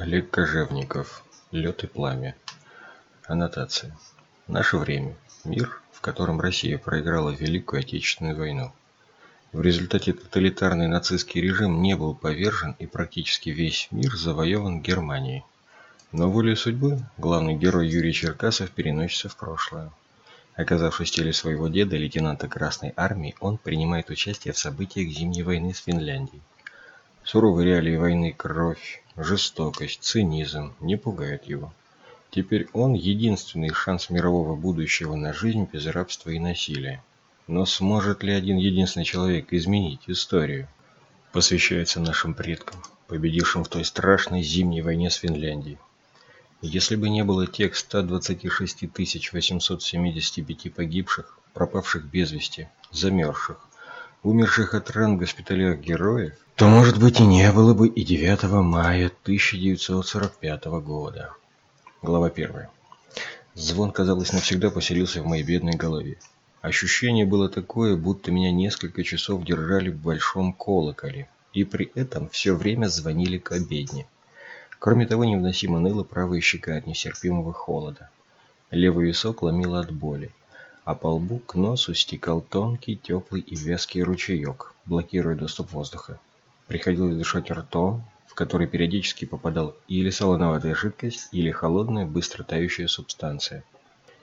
Олег Кожевников. Лед и пламя. Аннотация. Наше время. Мир, в котором Россия проиграла Великую Отечественную войну. В результате тоталитарный нацистский режим не был повержен и практически весь мир завоеван Германией. Но волей судьбы главный герой Юрий Черкасов переносится в прошлое. Оказавшись в теле своего деда, лейтенанта Красной Армии, он принимает участие в событиях Зимней войны с Финляндией. Суровые реалии войны, кровь, жестокость, цинизм не пугают его. Теперь он единственный шанс мирового будущего на жизнь без рабства и насилия. Но сможет ли один единственный человек изменить историю? Посвящается нашим предкам, победившим в той страшной зимней войне с Финляндией. Если бы не было тех 126 875 погибших, пропавших без вести, замерзших, умерших от ран в госпиталях героев, то, может быть, и не было бы и 9 мая 1945 года. Глава 1. Звон, казалось, навсегда поселился в моей бедной голове. Ощущение было такое, будто меня несколько часов держали в большом колоколе, и при этом все время звонили к обедне. Кроме того, невыносимо ныла правая щека от нестерпимого холода. Левый висок ломило от боли а по лбу к носу стекал тонкий, теплый и вязкий ручеек, блокируя доступ воздуха. Приходилось дышать ртом, в который периодически попадал или солоноватая жидкость, или холодная, быстро тающая субстанция.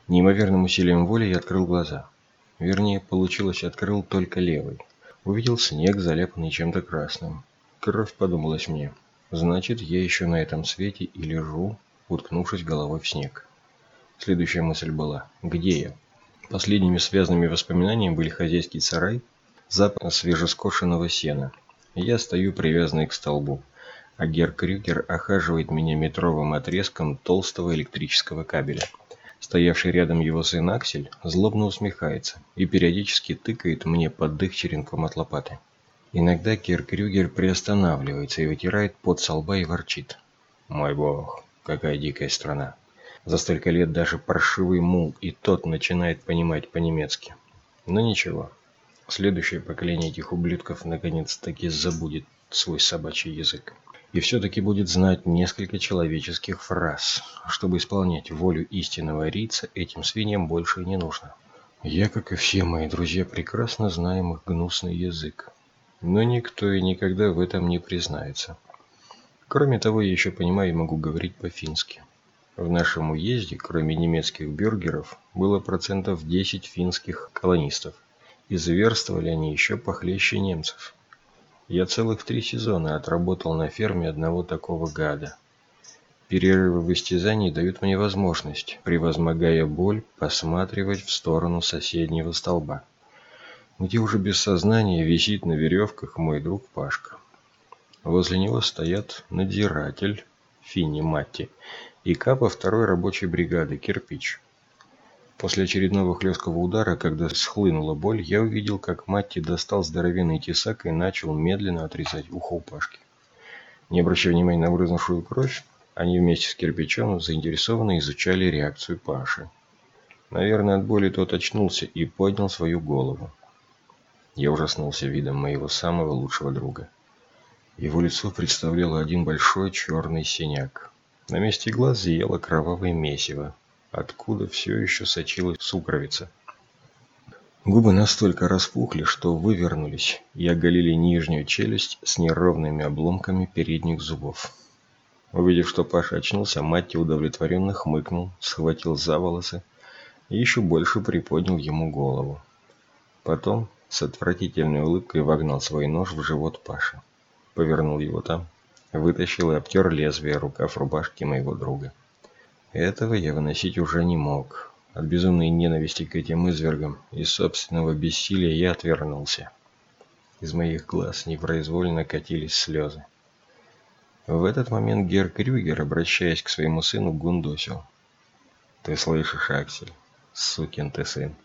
Неимоверным усилием воли я открыл глаза. Вернее, получилось, открыл только левый. Увидел снег, заляпанный чем-то красным. Кровь подумалась мне. Значит, я еще на этом свете и лежу, уткнувшись головой в снег. Следующая мысль была, где я? Последними связанными воспоминаниями были хозяйский сарай, запах свежескошенного сена. Я стою привязанный к столбу, а Гер Крюгер охаживает меня метровым отрезком толстого электрического кабеля. Стоявший рядом его сын Аксель злобно усмехается и периодически тыкает мне под дых черенком от лопаты. Иногда Гер Крюгер приостанавливается и вытирает пот со и ворчит. «Мой бог, какая дикая страна!» За столько лет даже паршивый мул и тот начинает понимать по-немецки. Но ничего. Следующее поколение этих ублюдков наконец-таки забудет свой собачий язык. И все-таки будет знать несколько человеческих фраз. Чтобы исполнять волю истинного рица, этим свиньям больше не нужно. Я, как и все мои друзья, прекрасно знаем их гнусный язык. Но никто и никогда в этом не признается. Кроме того, я еще понимаю и могу говорить по-фински. В нашем уезде, кроме немецких бюргеров, было процентов 10 финских колонистов, и зверствовали они еще похлеще немцев. Я целых три сезона отработал на ферме одного такого гада. Перерывы в истязании дают мне возможность, превозмогая боль, посматривать в сторону соседнего столба, где уже без сознания висит на веревках мой друг Пашка. Возле него стоят надзиратель Финни Матти и Капа второй рабочей бригады «Кирпич». После очередного хлесткого удара, когда схлынула боль, я увидел, как Матти достал здоровенный тесак и начал медленно отрезать ухо у Пашки. Не обращая внимания на брызнувшую кровь, они вместе с кирпичом заинтересованно изучали реакцию Паши. Наверное, от боли тот очнулся и поднял свою голову. Я ужаснулся видом моего самого лучшего друга. Его лицо представляло один большой черный синяк. На месте глаз зияло кровавое месиво, откуда все еще сочилась сукровица. Губы настолько распухли, что вывернулись и оголили нижнюю челюсть с неровными обломками передних зубов. Увидев, что Паша очнулся, Матти удовлетворенно хмыкнул, схватил за волосы и еще больше приподнял ему голову. Потом с отвратительной улыбкой вогнал свой нож в живот Паши. Повернул его там, Вытащил и обтер лезвие рукав рубашки моего друга. Этого я выносить уже не мог. От безумной ненависти к этим извергам и собственного бессилия я отвернулся. Из моих глаз непроизвольно катились слезы. В этот момент Гер Крюгер, обращаясь к своему сыну, гундосил. «Ты слышишь, Аксель? Сукин ты сын.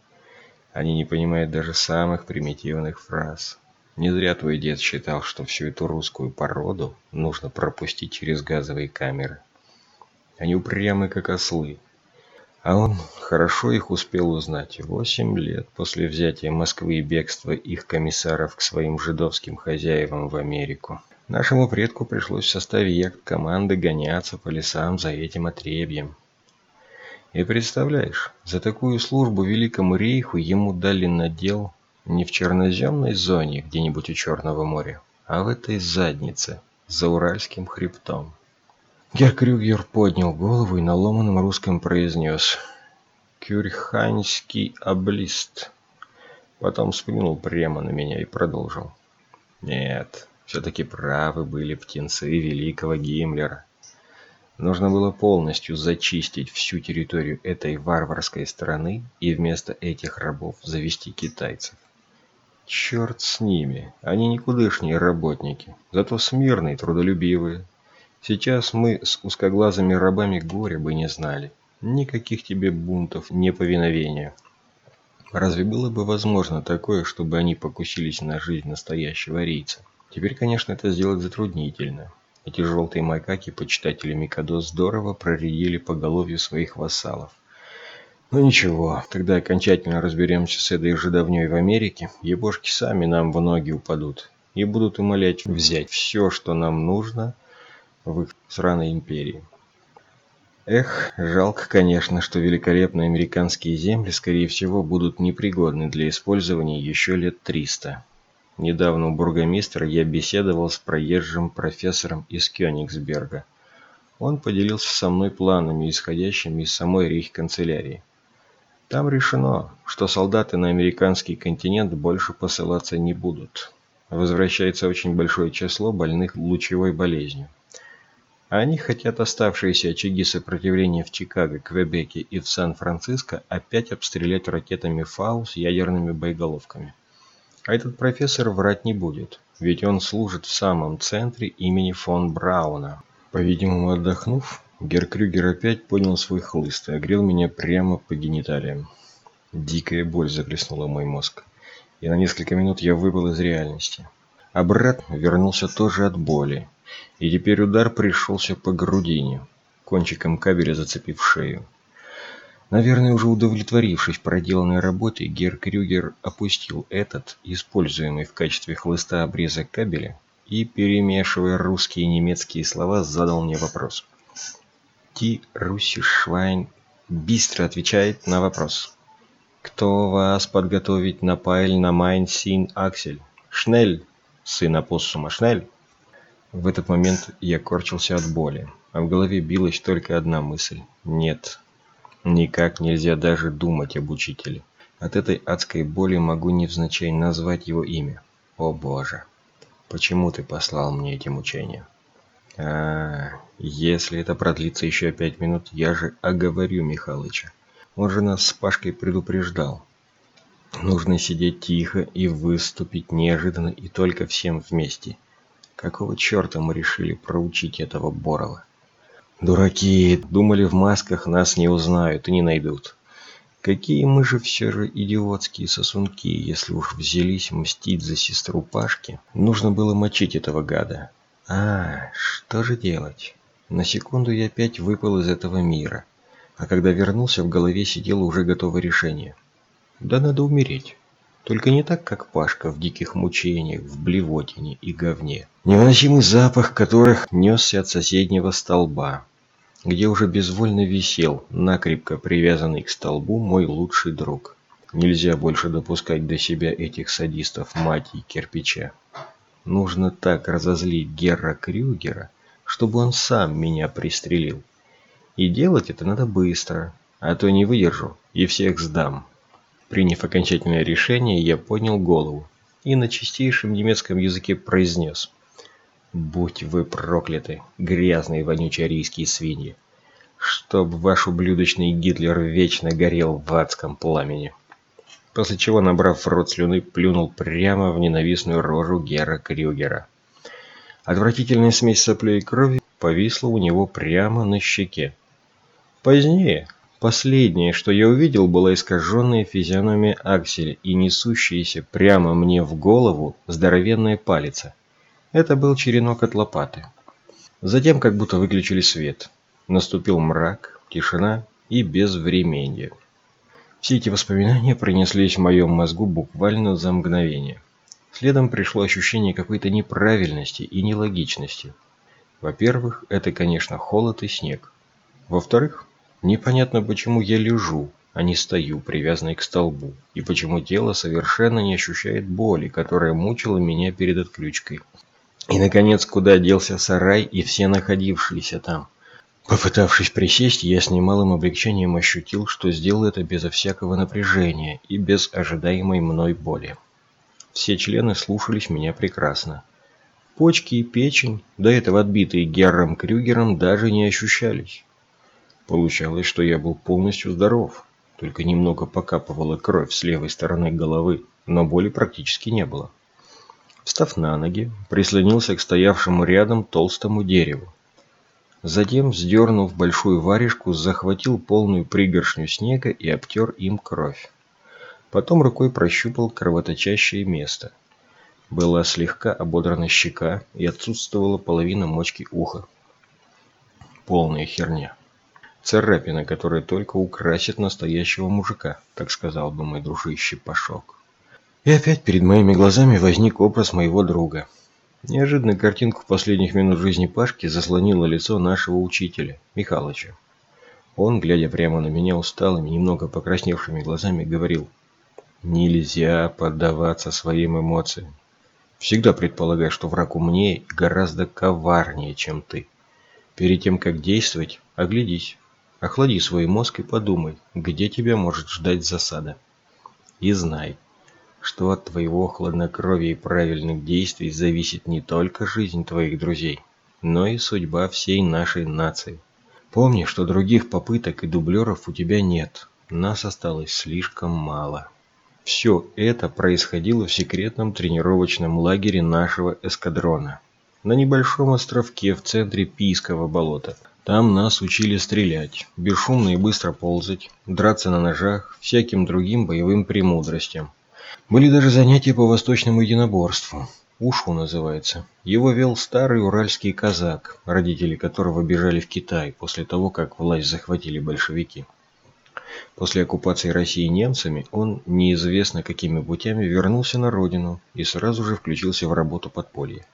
Они не понимают даже самых примитивных фраз. Не зря твой дед считал, что всю эту русскую породу нужно пропустить через газовые камеры. Они упрямы, как ослы. А он хорошо их успел узнать. Восемь лет после взятия Москвы и бегства их комиссаров к своим жидовским хозяевам в Америку. Нашему предку пришлось в составе яхт-команды гоняться по лесам за этим отребьем. И представляешь, за такую службу Великому Рейху ему дали надел не в черноземной зоне где-нибудь у Черного моря, а в этой заднице, за Уральским хребтом. Геркрюгер поднял голову и на ломаном русском произнес «Кюрханьский облист». Потом сплюнул прямо на меня и продолжил. «Нет, все-таки правы были птенцы великого Гиммлера. Нужно было полностью зачистить всю территорию этой варварской страны и вместо этих рабов завести китайцев. Черт с ними, они никудышние работники, зато смирные, трудолюбивые. Сейчас мы с узкоглазыми рабами горя бы не знали. Никаких тебе бунтов, неповиновения. Разве было бы возможно такое, чтобы они покусились на жизнь настоящего рейца? Теперь, конечно, это сделать затруднительно. Эти желтые макаки, почитатели Микадо, здорово проредили голове своих вассалов. Но ничего, когда окончательно разберемся с этой жидовней в Америке, ебошки сами нам в ноги упадут и будут умолять взять все, что нам нужно в их сраной империи. Эх, жалко, конечно, что великолепные американские земли, скорее всего, будут непригодны для использования еще лет триста. Недавно у бургомистра я беседовал с проезжим профессором из Кёнигсберга. Он поделился со мной планами, исходящими из самой рейх-канцелярии. Там решено, что солдаты на американский континент больше посылаться не будут. Возвращается очень большое число больных лучевой болезнью. Они хотят оставшиеся очаги сопротивления в Чикаго, Квебеке и в Сан-Франциско опять обстрелять ракетами ФАУ с ядерными боеголовками. А этот профессор врать не будет, ведь он служит в самом центре имени фон Брауна. По-видимому, отдохнув, Геркрюгер опять поднял свой хлыст и огрел меня прямо по гениталиям. Дикая боль захлестнула мой мозг, и на несколько минут я выбыл из реальности. Брат вернулся тоже от боли, и теперь удар пришелся по грудине, кончиком кабеля зацепив шею. Наверное, уже удовлетворившись проделанной работой, Гер Крюгер опустил этот, используемый в качестве хлыста обрезок кабеля, и, перемешивая русские и немецкие слова, задал мне вопрос. Ти Руси Schwein быстро отвечает на вопрос. «Кто вас подготовить на пайль на mein син Аксель? Schnell, сын опоссума schnell?» В этот момент я корчился от боли, а в голове билась только одна мысль. «Нет, Никак нельзя даже думать об учителе. От этой адской боли могу невзначай назвать его имя. О боже, почему ты послал мне эти мучения? А, если это продлится еще пять минут, я же оговорю Михалыча. Он же нас с Пашкой предупреждал. Нужно сидеть тихо и выступить неожиданно и только всем вместе. Какого черта мы решили проучить этого Борова? Дураки, думали в масках нас не узнают и не найдут. Какие мы же все же идиотские сосунки, если уж взялись мстить за сестру Пашки. Нужно было мочить этого гада. А, что же делать? На секунду я опять выпал из этого мира. А когда вернулся, в голове сидело уже готовое решение. Да надо умереть. Только не так, как Пашка в диких мучениях, в блевотине и говне. Невыносимый запах которых несся от соседнего столба где уже безвольно висел, накрепко привязанный к столбу мой лучший друг. Нельзя больше допускать до себя этих садистов мать и кирпича. Нужно так разозлить Герра Крюгера, чтобы он сам меня пристрелил. И делать это надо быстро, а то не выдержу и всех сдам. Приняв окончательное решение, я поднял голову и на чистейшем немецком языке произнес – Будь вы прокляты, грязные вонючие арийские свиньи. Чтоб ваш ублюдочный Гитлер вечно горел в адском пламени. После чего, набрав в рот слюны, плюнул прямо в ненавистную рожу Гера Крюгера. Отвратительная смесь соплей и крови повисла у него прямо на щеке. Позднее, последнее, что я увидел, была искаженная физиономия Акселя и несущаяся прямо мне в голову здоровенная палица. Это был черенок от лопаты. Затем как будто выключили свет. Наступил мрак, тишина и безвременье. Все эти воспоминания пронеслись в моем мозгу буквально за мгновение. Следом пришло ощущение какой-то неправильности и нелогичности. Во-первых, это, конечно, холод и снег. Во-вторых, непонятно, почему я лежу, а не стою, привязанный к столбу, и почему тело совершенно не ощущает боли, которая мучила меня перед отключкой. И, наконец, куда делся сарай и все находившиеся там. Попытавшись присесть, я с немалым облегчением ощутил, что сделал это безо всякого напряжения и без ожидаемой мной боли. Все члены слушались меня прекрасно. Почки и печень, до этого отбитые Герром Крюгером, даже не ощущались. Получалось, что я был полностью здоров, только немного покапывала кровь с левой стороны головы, но боли практически не было. Встав на ноги, прислонился к стоявшему рядом толстому дереву. Затем, сдернув большую варежку, захватил полную пригоршню снега и обтер им кровь. Потом рукой прощупал кровоточащее место. Была слегка ободрана щека и отсутствовала половина мочки уха. Полная херня. Царапина, которая только украсит настоящего мужика, так сказал бы мой дружище Пашок. И опять перед моими глазами возник образ моего друга. Неожиданно картинку последних минут жизни Пашки заслонило лицо нашего учителя, Михалыча. Он, глядя прямо на меня усталыми, немного покрасневшими глазами, говорил, «Нельзя поддаваться своим эмоциям. Всегда предполагай, что враг умнее и гораздо коварнее, чем ты. Перед тем, как действовать, оглядись, охлади свой мозг и подумай, где тебя может ждать засада. И знай, что от твоего хладнокровия и правильных действий зависит не только жизнь твоих друзей, но и судьба всей нашей нации. Помни, что других попыток и дублеров у тебя нет. Нас осталось слишком мало. Все это происходило в секретном тренировочном лагере нашего эскадрона. На небольшом островке в центре Пийского болота. Там нас учили стрелять, бесшумно и быстро ползать, драться на ножах, всяким другим боевым премудростям. Были даже занятия по восточному единоборству. Ушу называется. Его вел старый уральский казак, родители которого бежали в Китай после того, как власть захватили большевики. После оккупации России немцами он неизвестно какими путями вернулся на родину и сразу же включился в работу подполья.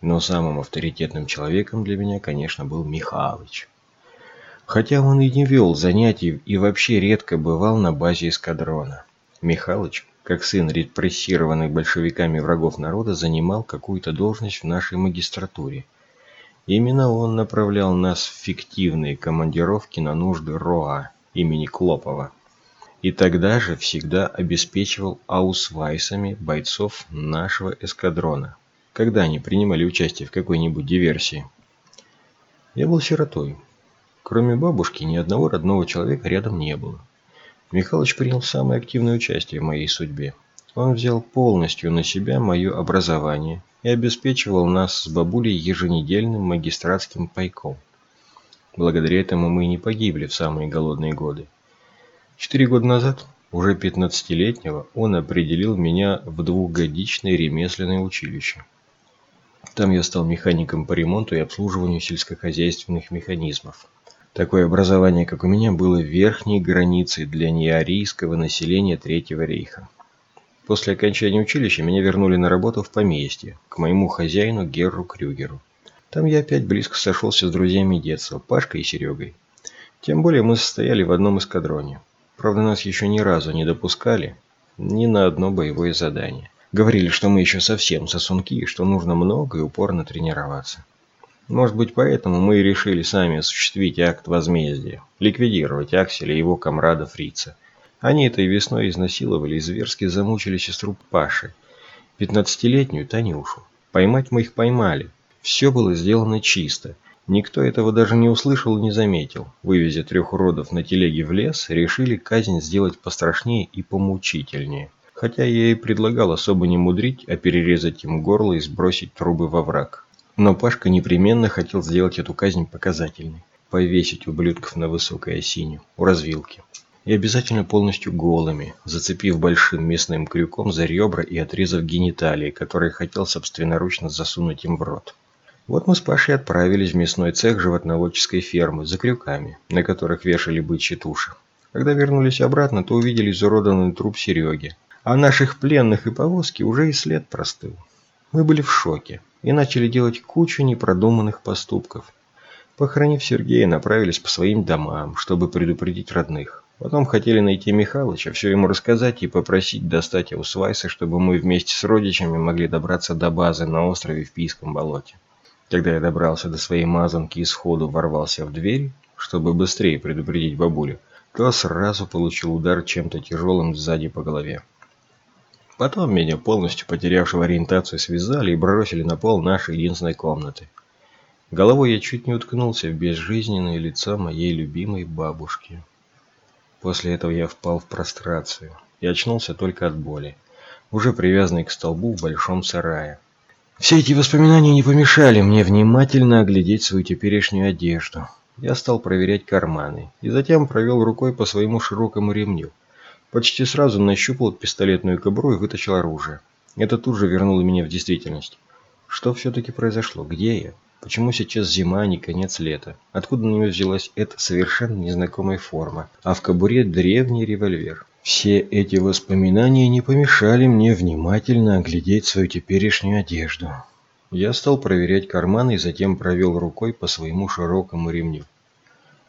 Но самым авторитетным человеком для меня, конечно, был Михалыч. Хотя он и не вел занятий и вообще редко бывал на базе эскадрона. Михалыч как сын репрессированных большевиками врагов народа, занимал какую-то должность в нашей магистратуре. Именно он направлял нас в фиктивные командировки на нужды РОА имени Клопова. И тогда же всегда обеспечивал аусвайсами бойцов нашего эскадрона, когда они принимали участие в какой-нибудь диверсии. Я был сиротой. Кроме бабушки, ни одного родного человека рядом не было. Михалыч принял самое активное участие в моей судьбе. Он взял полностью на себя мое образование и обеспечивал нас с бабулей еженедельным магистратским пайком. Благодаря этому мы не погибли в самые голодные годы. Четыре года назад, уже 15-летнего, он определил меня в двухгодичное ремесленное училище. Там я стал механиком по ремонту и обслуживанию сельскохозяйственных механизмов. Такое образование, как у меня, было верхней границей для неарийского населения Третьего рейха. После окончания училища меня вернули на работу в поместье, к моему хозяину Герру Крюгеру. Там я опять близко сошелся с друзьями детства, Пашкой и Серегой. Тем более мы состояли в одном эскадроне. Правда, нас еще ни разу не допускали ни на одно боевое задание. Говорили, что мы еще совсем сосунки и что нужно много и упорно тренироваться. Может быть, поэтому мы и решили сами осуществить акт возмездия, ликвидировать Акселя и его комрада Фрица. Они этой весной изнасиловали и зверски замучили сестру Паши, пятнадцатилетнюю Танюшу. Поймать мы их поймали. Все было сделано чисто. Никто этого даже не услышал и не заметил. Вывезя трех уродов на телеге в лес, решили казнь сделать пострашнее и помучительнее. Хотя я и предлагал особо не мудрить, а перерезать им горло и сбросить трубы во враг. Но Пашка непременно хотел сделать эту казнь показательной. Повесить ублюдков на высокой осине, у развилки. И обязательно полностью голыми, зацепив большим мясным крюком за ребра и отрезав гениталии, которые хотел собственноручно засунуть им в рот. Вот мы с Пашей отправились в мясной цех животноводческой фермы за крюками, на которых вешали бычьи туши. Когда вернулись обратно, то увидели изуродованный труп Сереги, А наших пленных и повозки уже и след простыл. Мы были в шоке и начали делать кучу непродуманных поступков. Похоронив Сергея, направились по своим домам, чтобы предупредить родных. Потом хотели найти Михалыча, все ему рассказать и попросить достать его чтобы мы вместе с родичами могли добраться до базы на острове в Пийском болоте. Когда я добрался до своей мазанки и сходу ворвался в дверь, чтобы быстрее предупредить бабулю, то сразу получил удар чем-то тяжелым сзади по голове. Потом меня, полностью потерявшего ориентацию, связали и бросили на пол нашей единственной комнаты. Головой я чуть не уткнулся в безжизненное лицо моей любимой бабушки. После этого я впал в прострацию и очнулся только от боли, уже привязанный к столбу в большом сарае. Все эти воспоминания не помешали мне внимательно оглядеть свою теперешнюю одежду. Я стал проверять карманы и затем провел рукой по своему широкому ремню. Почти сразу нащупал пистолетную кобуру и вытащил оружие. Это тут же вернуло меня в действительность. Что все-таки произошло? Где я? Почему сейчас зима, а не конец лета? Откуда на нее взялась эта совершенно незнакомая форма? А в кобуре древний револьвер. Все эти воспоминания не помешали мне внимательно оглядеть свою теперешнюю одежду. Я стал проверять карманы и затем провел рукой по своему широкому ремню.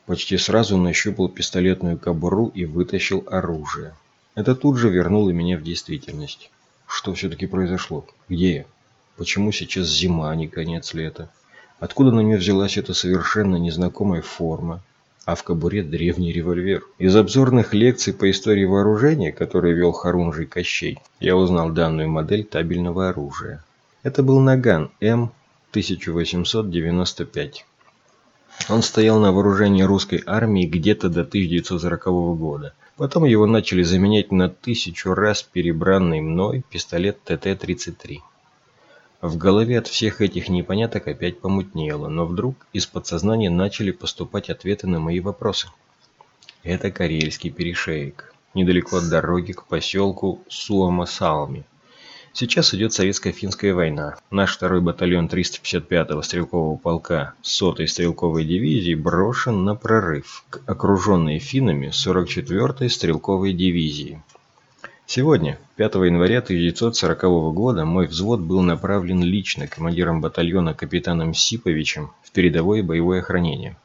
Почти сразу нащупал пистолетную кобуру и вытащил оружие. Это тут же вернуло меня в действительность. Что все-таки произошло? Где я? Почему сейчас зима, а не конец лета? Откуда на нее взялась эта совершенно незнакомая форма, а в кобуре древний револьвер? Из обзорных лекций по истории вооружения, которые вел Харунжий Кощей, я узнал данную модель табельного оружия. Это был Наган М-1895. Он стоял на вооружении русской армии где-то до 1940 года. Потом его начали заменять на тысячу раз перебранный мной пистолет ТТ-33. В голове от всех этих непоняток опять помутнело, но вдруг из подсознания начали поступать ответы на мои вопросы. Это Карельский перешеек, недалеко от дороги к поселку Суама-Салми. Сейчас идет советско-финская война. Наш второй батальон 355-го стрелкового полка 100-й стрелковой дивизии брошен на прорыв к окруженной финнами 44-й стрелковой дивизии. Сегодня, 5 января 1940 года, мой взвод был направлен лично командиром батальона капитаном Сиповичем в передовое боевое охранение.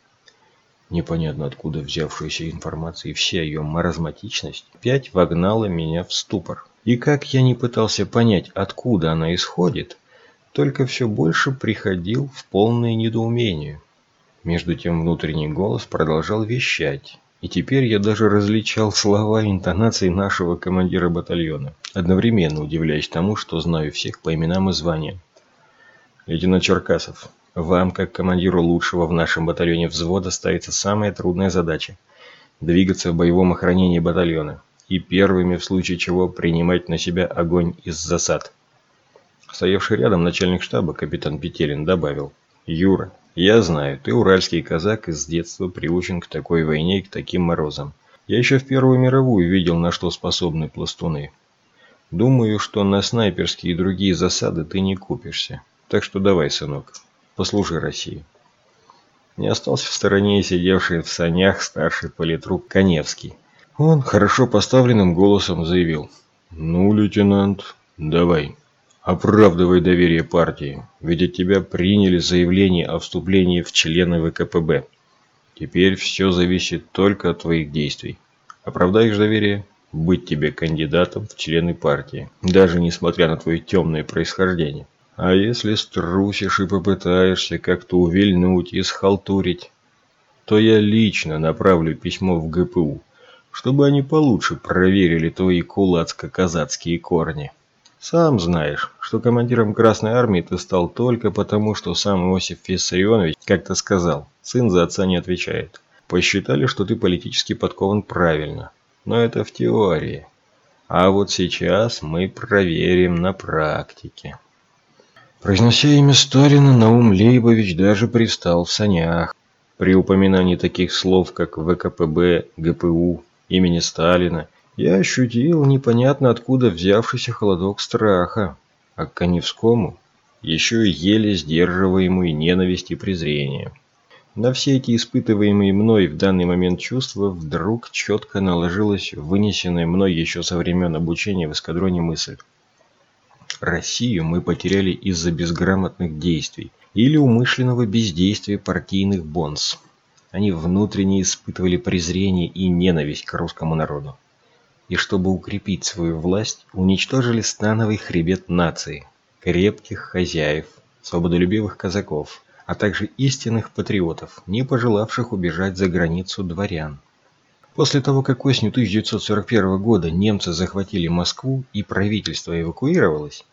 Непонятно откуда взявшаяся информация и вся ее маразматичность опять вогнала меня в ступор. И как я не пытался понять, откуда она исходит, только все больше приходил в полное недоумение. Между тем внутренний голос продолжал вещать, и теперь я даже различал слова и интонации нашего командира батальона, одновременно удивляясь тому, что знаю всех по именам и званиям. Лейтенант Черкасов, вам, как командиру лучшего в нашем батальоне взвода, ставится самая трудная задача – двигаться в боевом охранении батальона и первыми, в случае чего, принимать на себя огонь из засад. Стоявший рядом начальник штаба капитан Петелин добавил «Юра, я знаю, ты уральский казак и с детства приучен к такой войне и к таким морозам. Я еще в Первую мировую видел, на что способны пластуны. Думаю, что на снайперские и другие засады ты не купишься. Так что давай, сынок, послужи России. Не остался в стороне сидевший в санях старший политрук Коневский. Он хорошо поставленным голосом заявил. «Ну, лейтенант, давай». Оправдывай доверие партии, ведь от тебя приняли заявление о вступлении в члены ВКПБ. Теперь все зависит только от твоих действий. Оправдаешь доверие, быть тебе кандидатом в члены партии, даже несмотря на твое темное происхождение. А если струсишь и попытаешься как-то увильнуть и схалтурить, то я лично направлю письмо в ГПУ, чтобы они получше проверили твои кулацко-казацкие корни. Сам знаешь, что командиром Красной Армии ты стал только потому, что сам Иосиф Виссарионович как-то сказал, сын за отца не отвечает. Посчитали, что ты политически подкован правильно. Но это в теории. А вот сейчас мы проверим на практике. Произнося имя Сталина, Наум Лейбович даже пристал в санях. При упоминании таких слов, как ВКПБ, ГПУ, имени Сталина я ощутил непонятно откуда взявшийся холодок страха, а к Коневскому еще и еле сдерживаемую ненависть и презрение. На все эти испытываемые мной в данный момент чувства вдруг четко наложилась вынесенная мной еще со времен обучения в эскадроне мысль. Россию мы потеряли из-за безграмотных действий или умышленного бездействия партийных бонс. Они внутренне испытывали презрение и ненависть к русскому народу. И чтобы укрепить свою власть, уничтожили становый хребет нации, крепких хозяев, свободолюбивых казаков, а также истинных патриотов, не пожелавших убежать за границу дворян. После того, как осенью 1941 года немцы захватили Москву и правительство эвакуировалось,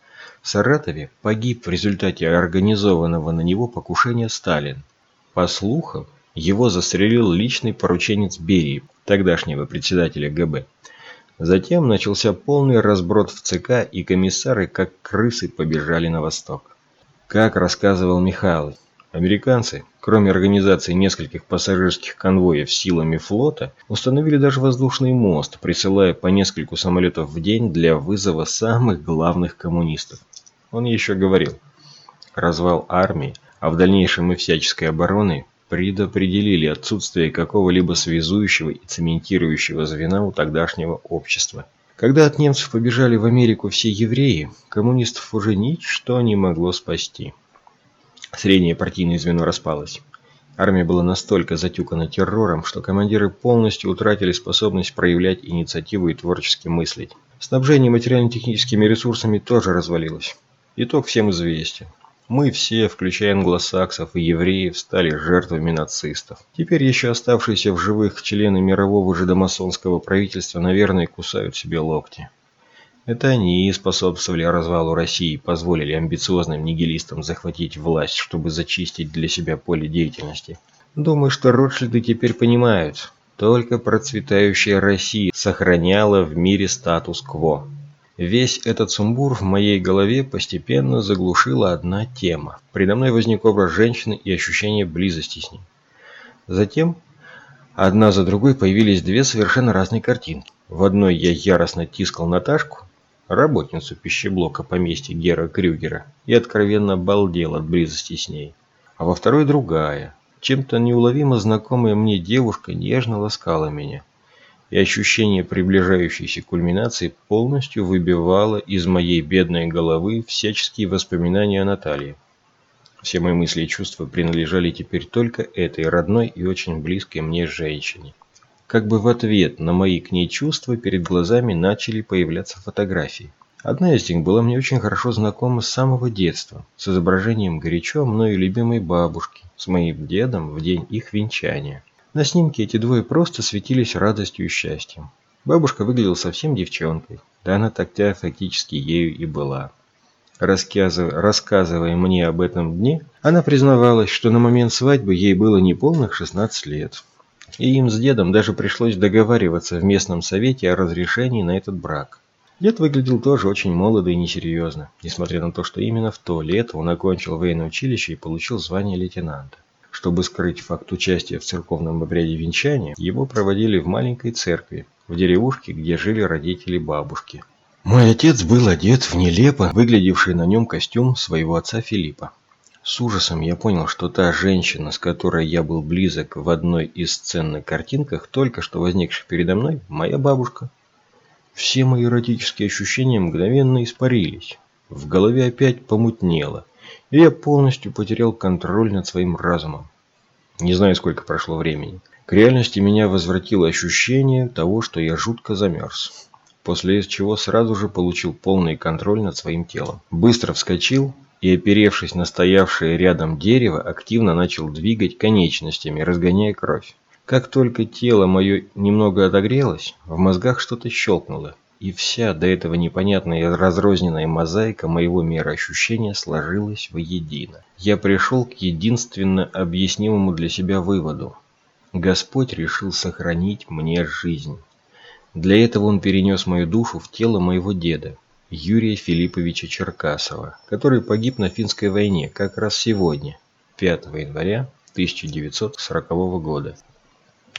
в Саратове погиб в результате организованного на него покушения Сталин. По слухам, его застрелил личный порученец Берии, тогдашнего председателя ГБ. Затем начался полный разброд в ЦК, и комиссары, как крысы, побежали на восток. Как рассказывал Михайлов, Американцы, кроме организации нескольких пассажирских конвоев силами флота, установили даже воздушный мост, присылая по нескольку самолетов в день для вызова самых главных коммунистов. Он еще говорил, развал армии, а в дальнейшем и всяческой обороны предопределили отсутствие какого-либо связующего и цементирующего звена у тогдашнего общества. Когда от немцев побежали в Америку все евреи, коммунистов уже ничто не могло спасти. Среднее партийное звено распалось. Армия была настолько затюкана террором, что командиры полностью утратили способность проявлять инициативу и творчески мыслить. Снабжение материально-техническими ресурсами тоже развалилось. Итог всем известен. Мы все, включая англосаксов и евреев, стали жертвами нацистов. Теперь еще оставшиеся в живых члены мирового жидомасонского правительства, наверное, кусают себе локти. Это они способствовали развалу России позволили амбициозным нигилистам захватить власть, чтобы зачистить для себя поле деятельности. Думаю, что Ротшильды теперь понимают, только процветающая Россия сохраняла в мире статус-кво. Весь этот сумбур в моей голове постепенно заглушила одна тема. Предо мной возник образ женщины и ощущение близости с ней. Затем одна за другой появились две совершенно разные картинки. В одной я яростно тискал Наташку, работницу пищеблока поместья Гера Крюгера, и откровенно балдел от близости с ней. А во второй другая, чем-то неуловимо знакомая мне девушка нежно ласкала меня. И ощущение приближающейся кульминации полностью выбивало из моей бедной головы всяческие воспоминания о Наталье. Все мои мысли и чувства принадлежали теперь только этой родной и очень близкой мне женщине. Как бы в ответ на мои к ней чувства перед глазами начали появляться фотографии. Одна из них была мне очень хорошо знакома с самого детства, с изображением горячо мною любимой бабушки, с моим дедом в день их венчания. На снимке эти двое просто светились радостью и счастьем. Бабушка выглядела совсем девчонкой, да она тогда фактически ею и была. Рассказывая, рассказывая мне об этом дне, она признавалась, что на момент свадьбы ей было неполных 16 лет. И им с дедом даже пришлось договариваться в местном совете о разрешении на этот брак. Дед выглядел тоже очень молодо и несерьезно, несмотря на то, что именно в то лето он окончил военное училище и получил звание лейтенанта. Чтобы скрыть факт участия в церковном обряде венчания, его проводили в маленькой церкви, в деревушке, где жили родители бабушки. Мой отец был одет в нелепо выглядевший на нем костюм своего отца Филиппа. С ужасом я понял, что та женщина, с которой я был близок в одной из сцен на картинках, только что возникшей передо мной, моя бабушка. Все мои эротические ощущения мгновенно испарились. В голове опять помутнело, и я полностью потерял контроль над своим разумом. Не знаю, сколько прошло времени. К реальности меня возвратило ощущение того, что я жутко замерз. После чего сразу же получил полный контроль над своим телом. Быстро вскочил, и, оперевшись на стоявшее рядом дерево, активно начал двигать конечностями, разгоняя кровь. Как только тело мое немного отогрелось, в мозгах что-то щелкнуло, и вся до этого непонятная и разрозненная мозаика моего мироощущения сложилась воедино. Я пришел к единственно объяснимому для себя выводу. Господь решил сохранить мне жизнь. Для этого он перенес мою душу в тело моего деда, Юрия Филипповича Черкасова, который погиб на финской войне как раз сегодня, 5 января 1940 года.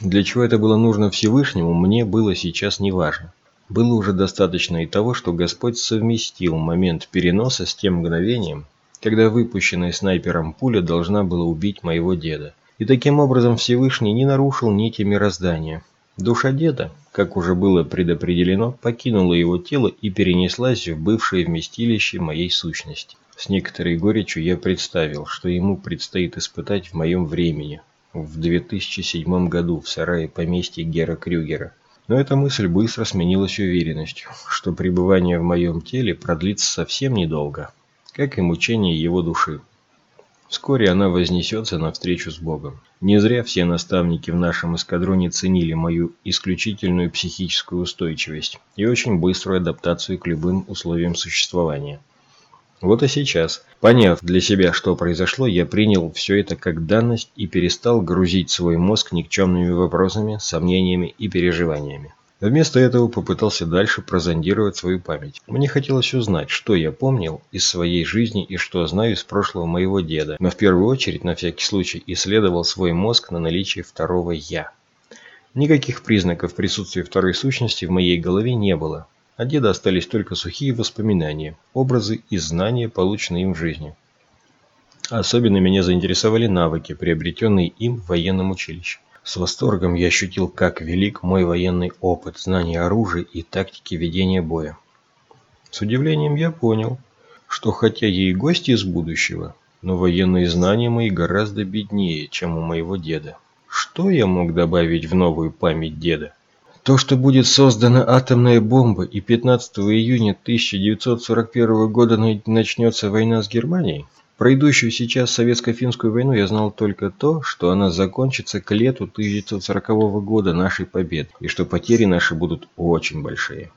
Для чего это было нужно Всевышнему, мне было сейчас не важно. Было уже достаточно и того, что Господь совместил момент переноса с тем мгновением, когда выпущенная снайпером пуля должна была убить моего деда. И таким образом Всевышний не нарушил нити мироздания. Душа деда, как уже было предопределено, покинула его тело и перенеслась в бывшее вместилище моей сущности. С некоторой горечью я представил, что ему предстоит испытать в моем времени, в 2007 году в сарае поместья Гера Крюгера. Но эта мысль быстро сменилась уверенностью, что пребывание в моем теле продлится совсем недолго, как и мучение его души. Вскоре она вознесется навстречу с Богом. Не зря все наставники в нашем эскадроне ценили мою исключительную психическую устойчивость и очень быструю адаптацию к любым условиям существования. Вот и сейчас, поняв для себя, что произошло, я принял все это как данность и перестал грузить свой мозг никчемными вопросами, сомнениями и переживаниями. Вместо этого попытался дальше прозондировать свою память. Мне хотелось узнать, что я помнил из своей жизни и что знаю из прошлого моего деда, но в первую очередь, на всякий случай, исследовал свой мозг на наличие второго «я». Никаких признаков присутствия второй сущности в моей голове не было. От деда остались только сухие воспоминания, образы и знания, полученные им в жизни. Особенно меня заинтересовали навыки, приобретенные им в военном училище. С восторгом я ощутил, как велик мой военный опыт, знание оружия и тактики ведения боя. С удивлением я понял, что хотя я и гость из будущего, но военные знания мои гораздо беднее, чем у моего деда. Что я мог добавить в новую память деда? То, что будет создана атомная бомба и 15 июня 1941 года начнется война с Германией? Про идущую сейчас советско-финскую войну я знал только то, что она закончится к лету 1940 года нашей победы, и что потери наши будут очень большие.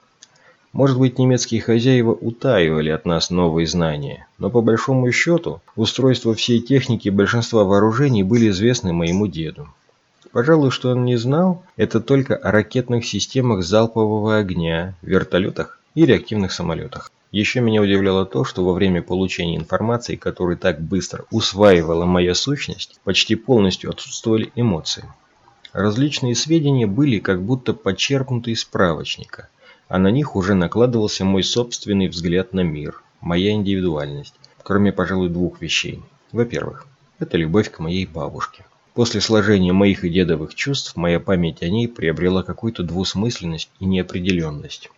Может быть, немецкие хозяева утаивали от нас новые знания, но по большому счету устройства всей техники большинства вооружений были известны моему деду. Пожалуй, что он не знал, это только о ракетных системах залпового огня, вертолетах и реактивных самолетах. Еще меня удивляло то, что во время получения информации, которую так быстро усваивала моя сущность, почти полностью отсутствовали эмоции. Различные сведения были как будто почерпнуты из справочника, а на них уже накладывался мой собственный взгляд на мир, моя индивидуальность, кроме, пожалуй, двух вещей. Во-первых, это любовь к моей бабушке. После сложения моих и дедовых чувств, моя память о ней приобрела какую-то двусмысленность и неопределенность.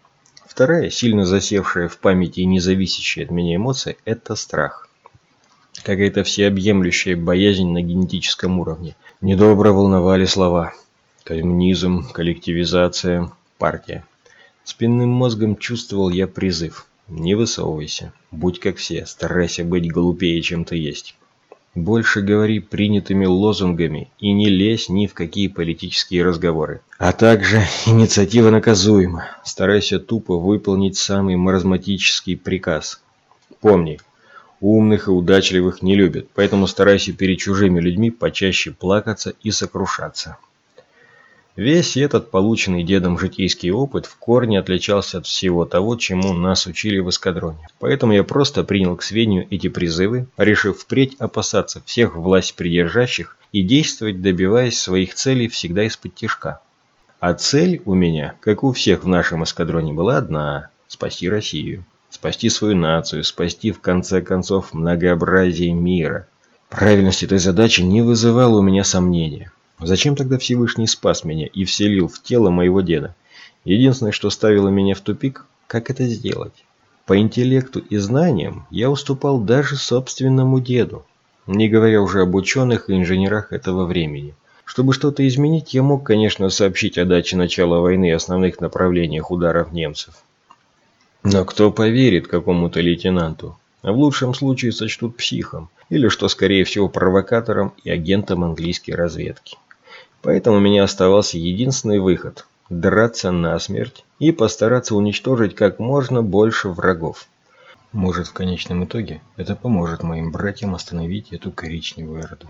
Вторая, сильно засевшая в памяти и независящая от меня эмоция – это страх. Какая-то всеобъемлющая боязнь на генетическом уровне. Недобро волновали слова. Коммунизм, коллективизация, партия. Спинным мозгом чувствовал я призыв. Не высовывайся. Будь как все. Старайся быть глупее, чем ты есть. Больше говори принятыми лозунгами и не лезь ни в какие политические разговоры. А также инициатива наказуема. Старайся тупо выполнить самый маразматический приказ. Помни, умных и удачливых не любят, поэтому старайся перед чужими людьми почаще плакаться и сокрушаться. Весь этот полученный дедом житейский опыт в корне отличался от всего того, чему нас учили в эскадроне. Поэтому я просто принял к сведению эти призывы, решив впредь опасаться всех власть придержащих и действовать, добиваясь своих целей всегда из-под тяжка. А цель у меня, как у всех в нашем эскадроне, была одна – спасти Россию. Спасти свою нацию, спасти в конце концов многообразие мира. Правильность этой задачи не вызывала у меня сомнения. Зачем тогда Всевышний спас меня и вселил в тело моего деда? Единственное, что ставило меня в тупик, как это сделать? По интеллекту и знаниям я уступал даже собственному деду, не говоря уже об ученых и инженерах этого времени. Чтобы что-то изменить, я мог, конечно, сообщить о даче начала войны и основных направлениях ударов немцев. Но кто поверит какому-то лейтенанту? А в лучшем случае сочтут психом, или, что скорее всего, провокатором и агентом английской разведки. Поэтому у меня оставался единственный выход – драться насмерть и постараться уничтожить как можно больше врагов. Может, в конечном итоге это поможет моим братьям остановить эту коричневую орду.